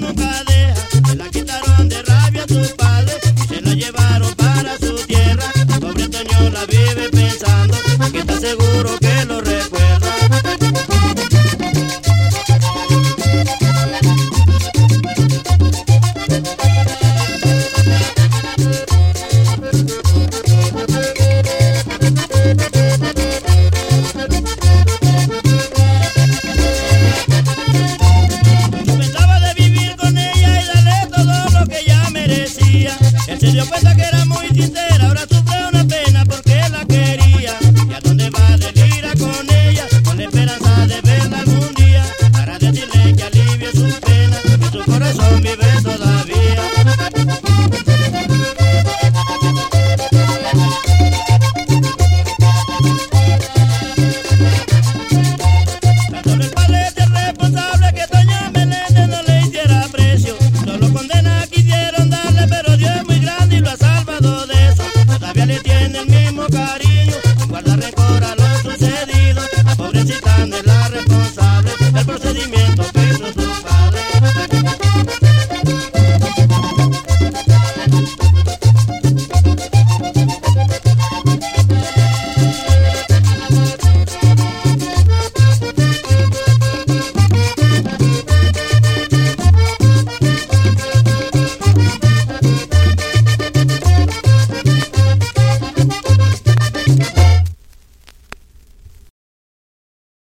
como cadea, se la quitaron de rabia a sus padres y se la llevaron para su tierra. Pobre Toño la vive pensando que está seguro que Se dio cuenta que era muy chiste.